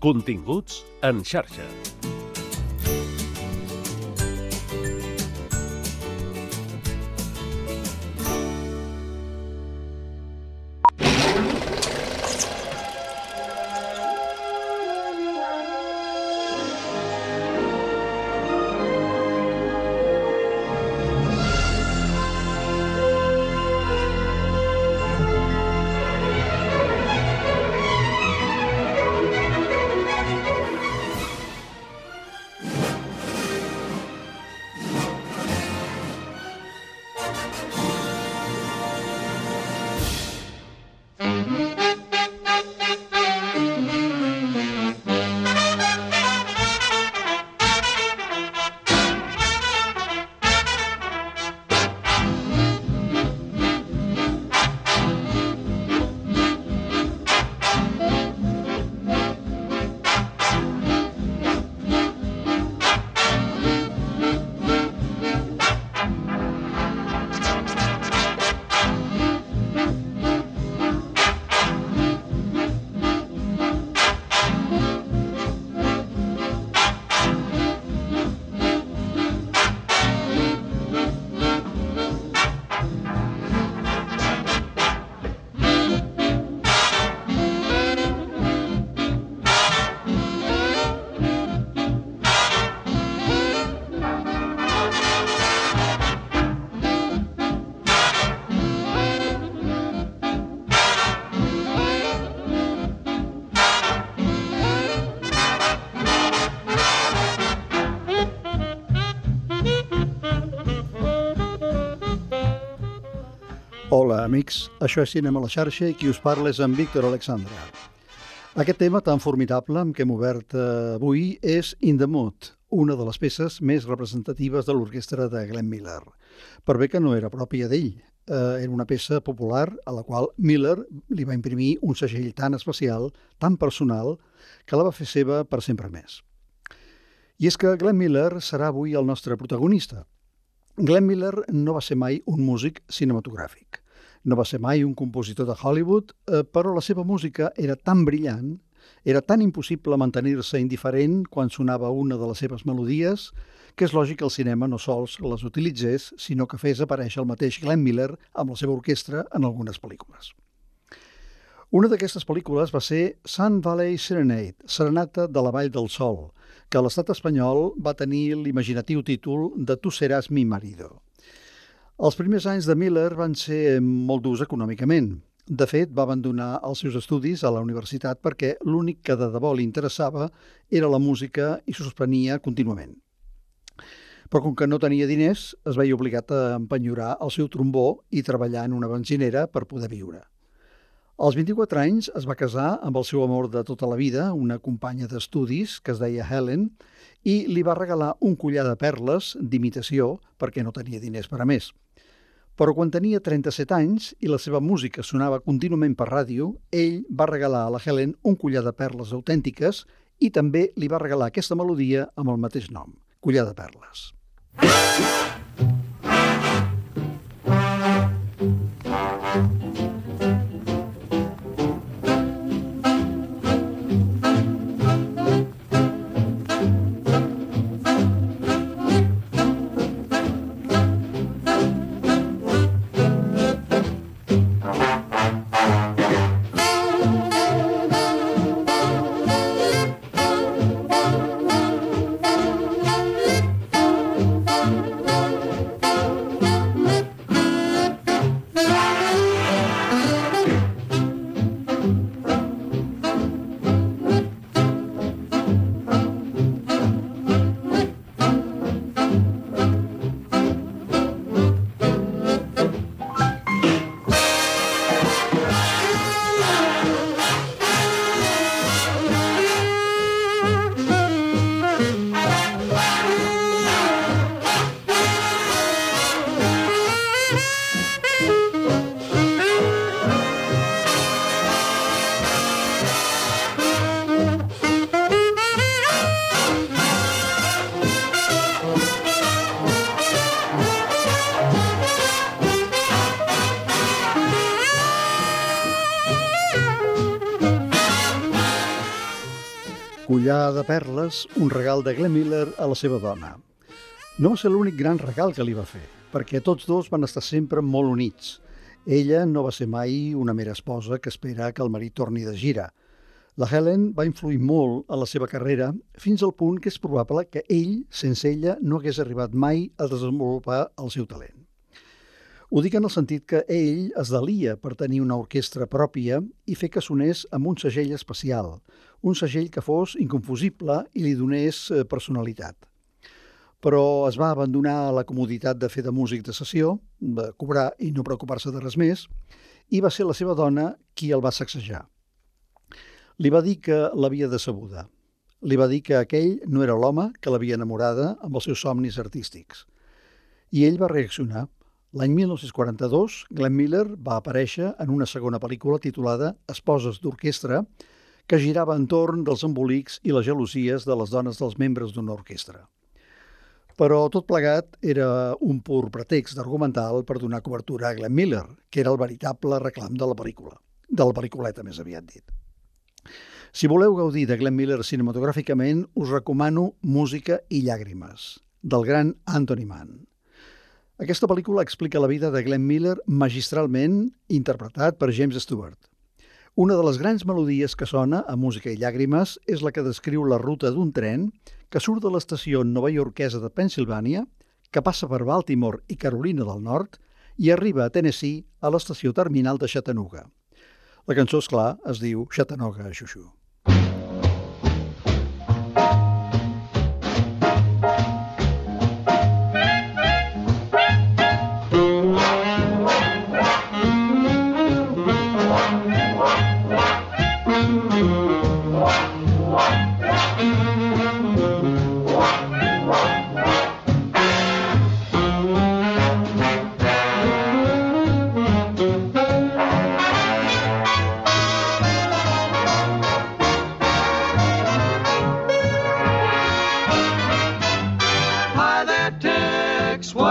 Continguts en xarxa. Hola, amics. Això és Cinema a la xarxa i qui us parla és en Víctor Alexandra. Aquest tema tan formidable amb què hem obert eh, avui és In the Mood, una de les peces més representatives de l'orquestra de Glenn Miller. Per bé que no era pròpia d'ell, eh, era una peça popular a la qual Miller li va imprimir un segell tan especial, tan personal, que la va fer seva per sempre més. I és que Glenn Miller serà avui el nostre protagonista. Glenn Miller no va ser mai un músic cinematogràfic. No va ser mai un compositor de Hollywood, eh, però la seva música era tan brillant, era tan impossible mantenir-se indiferent quan sonava una de les seves melodies, que és lògic que el cinema no sols les utilitzés, sinó que fes aparèixer el mateix Glenn Miller amb la seva orquestra en algunes pel·lícules. Una d'aquestes pel·lícules va ser Sun Valley Serenade, Serenata de la Vall del Sol, que l'estat espanyol va tenir l'imaginatiu títol de Tu seràs mi marido. Els primers anys de Miller van ser molt durs econòmicament. De fet, va abandonar els seus estudis a la universitat perquè l'únic que de debò li interessava era la música i suspenia contínuament. Però com que no tenia diners, es veia obligat a empenyorar el seu trombó i treballar en una benzinera per poder viure. Als 24 anys es va casar amb el seu amor de tota la vida, una companya d'estudis que es deia Helen, i li va regalar un collar de perles d'imitació perquè no tenia diners per a més. Però quan tenia 37 anys i la seva música sonava contínuament per ràdio, ell va regalar a la Helen un collar de perles autèntiques i també li va regalar aquesta melodia amb el mateix nom, Collar de perles. Collar de perles, un regal de Glenn Miller a la seva dona. No va ser l'únic gran regal que li va fer, perquè tots dos van estar sempre molt units. Ella no va ser mai una mera esposa que espera que el marit torni de gira. La Helen va influir molt a la seva carrera fins al punt que és probable que ell, sense ella, no hagués arribat mai a desenvolupar el seu talent. Ho dic en el sentit que ell es delia per tenir una orquestra pròpia i fer que sonés amb un segell especial, un segell que fos inconfusible i li donés eh, personalitat. Però es va abandonar la comoditat de fer de músic de sessió, de cobrar i no preocupar-se de res més, i va ser la seva dona qui el va sacsejar. Li va dir que l'havia decebuda. Li va dir que aquell no era l'home que l'havia enamorada amb els seus somnis artístics. I ell va reaccionar – L'any 1942, Glenn Miller va aparèixer en una segona pel·lícula titulada Esposes d'orquestra, que girava entorn dels embolics i les gelosies de les dones dels membres d'una orquestra. Però tot plegat era un pur pretext argumental per donar cobertura a Glenn Miller, que era el veritable reclam de la pel·lícula, de la pel·lículeta més aviat dit. Si voleu gaudir de Glenn Miller cinematogràficament, us recomano Música i llàgrimes, del gran Anthony Mann. Aquesta pel·lícula explica la vida de Glenn Miller magistralment interpretat per James Stewart. Una de les grans melodies que sona a Música i llàgrimes és la que descriu la ruta d'un tren que surt de l'estació nova iorquesa de Pensilvània, que passa per Baltimore i Carolina del Nord i arriba a Tennessee a l'estació terminal de Chattanooga. La cançó, és clar, es diu Chattanooga Xuxu.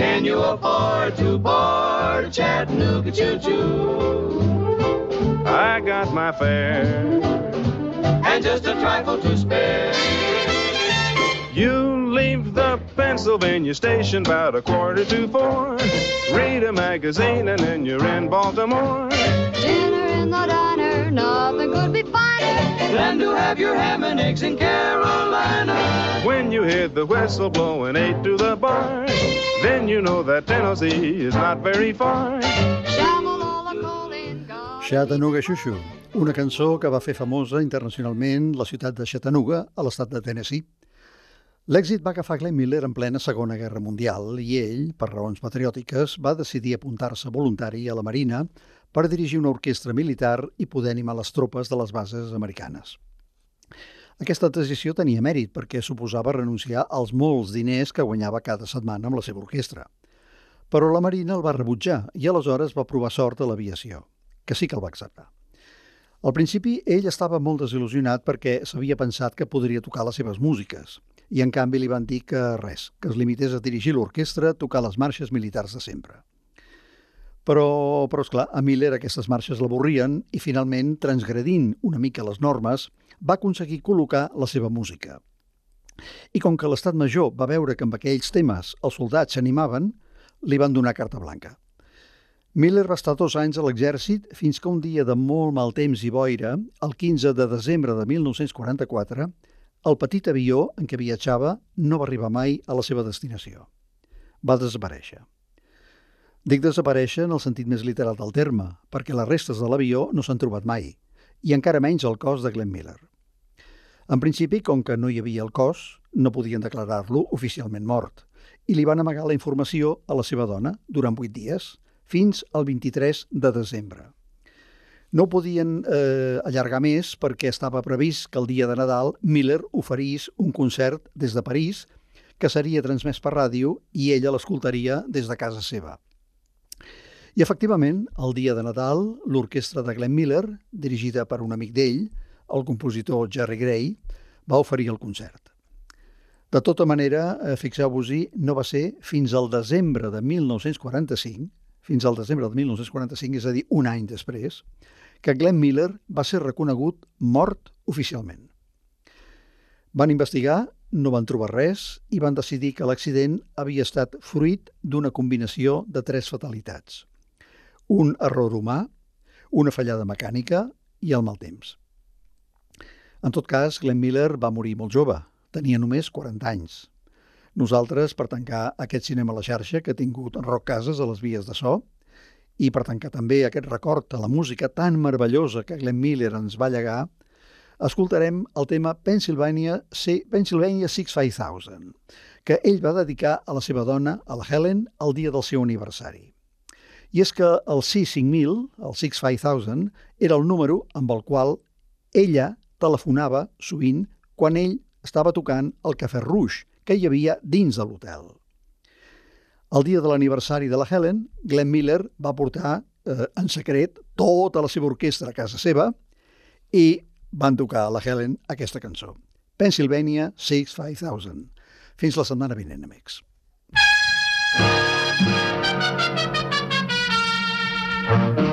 Can you afford to board a Chattanooga choo-choo? I got my fare. And just a trifle to spare. You leave the Pennsylvania station about a quarter to four. Read a magazine and then you're in Baltimore. Dinner in the diner, nothing could be finer than to have your ham and eggs in Carolina. When you hear the whistle blowing eight to the bar, then you know that Tennessee is not very far. Chattanooga Xuxu, una cançó que va fer famosa internacionalment la ciutat de Chattanooga, a l'estat de Tennessee. L'èxit va agafar Glenn Miller en plena Segona Guerra Mundial i ell, per raons patriòtiques, va decidir apuntar-se voluntari a la Marina per dirigir una orquestra militar i poder animar les tropes de les bases americanes. Aquesta decisió tenia mèrit perquè suposava renunciar als molts diners que guanyava cada setmana amb la seva orquestra. Però la Marina el va rebutjar i aleshores va provar sort a l'aviació, que sí que el va acceptar. Al principi, ell estava molt desil·lusionat perquè s'havia pensat que podria tocar les seves músiques i en canvi li van dir que res, que es limités a dirigir l'orquestra, tocar les marxes militars de sempre. Però, però esclar, a Miller aquestes marxes l'avorrien i finalment, transgredint una mica les normes, va aconseguir col·locar la seva música. I com que l'estat major va veure que amb aquells temes els soldats s'animaven, li van donar carta blanca. Miller va estar dos anys a l'exèrcit fins que un dia de molt mal temps i boira, el 15 de desembre de 1944, el petit avió en què viatjava no va arribar mai a la seva destinació. Va desaparèixer. Dic desaparèixer en el sentit més literal del terme, perquè les restes de l'avió no s'han trobat mai, i encara menys el cos de Glenn Miller. En principi, com que no hi havia el cos, no podien declarar-lo oficialment mort, i li van amagar la informació a la seva dona durant vuit dies, fins al 23 de desembre. No podien eh, allargar més perquè estava previst que el dia de Nadal Miller oferís un concert des de París que seria transmès per ràdio i ella l'escoltaria des de casa seva. I efectivament, el dia de Nadal, l'orquestra de Glenn Miller, dirigida per un amic d'ell, el compositor Jerry Gray, va oferir el concert. De tota manera, eh, fixeu-vos-hi, no va ser fins al desembre de 1945, fins al desembre de 1945, és a dir, un any després, que Glenn Miller va ser reconegut mort oficialment. Van investigar, no van trobar res i van decidir que l'accident havia estat fruit d'una combinació de tres fatalitats. Un error humà, una fallada mecànica i el mal temps. En tot cas, Glenn Miller va morir molt jove, tenia només 40 anys. Nosaltres, per tancar aquest cinema a la xarxa que ha tingut Roc Cases a les vies de so, i per tancar també aquest record a la música tan meravellosa que Glenn Miller ens va llegar, escoltarem el tema Pennsylvania, Pennsylvania 65000, que ell va dedicar a la seva dona, a la Helen, el dia del seu aniversari. I és que el C5000, el 65000, era el número amb el qual ella telefonava sovint quan ell estava tocant el Cafè Rouge que hi havia dins de l'hotel. El dia de l'aniversari de la Helen, Glenn Miller va portar eh, en secret tota la seva orquestra a casa seva i van tocar a la Helen aquesta cançó. Pennsylvania 65000. Fins la setmana vinent, amics. Pennsylvania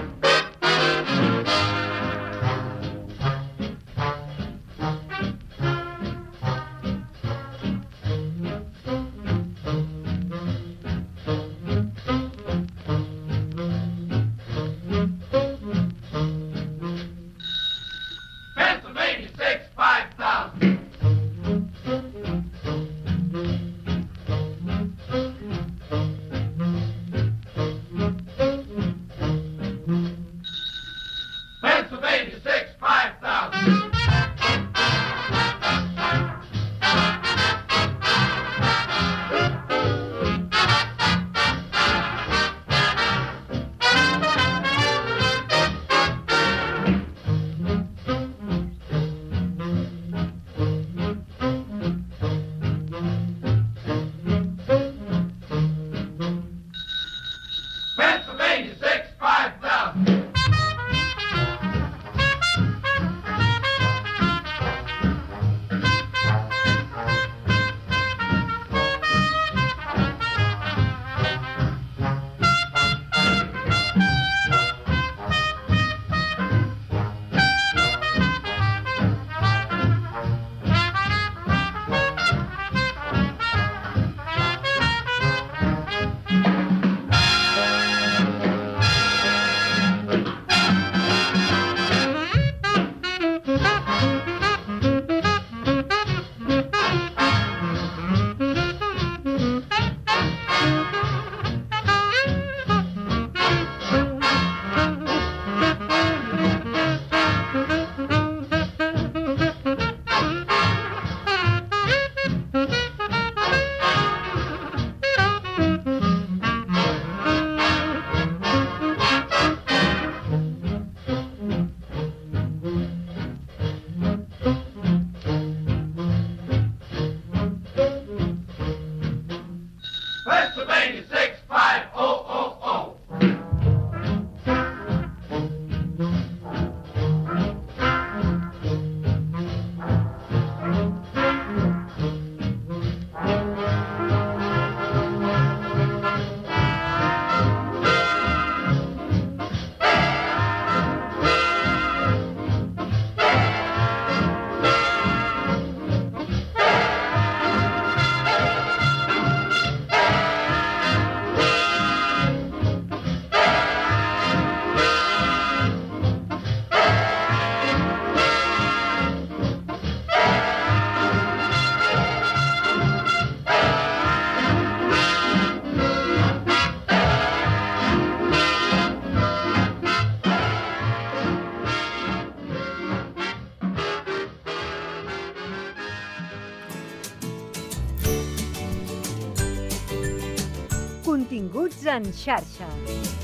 en xarxa.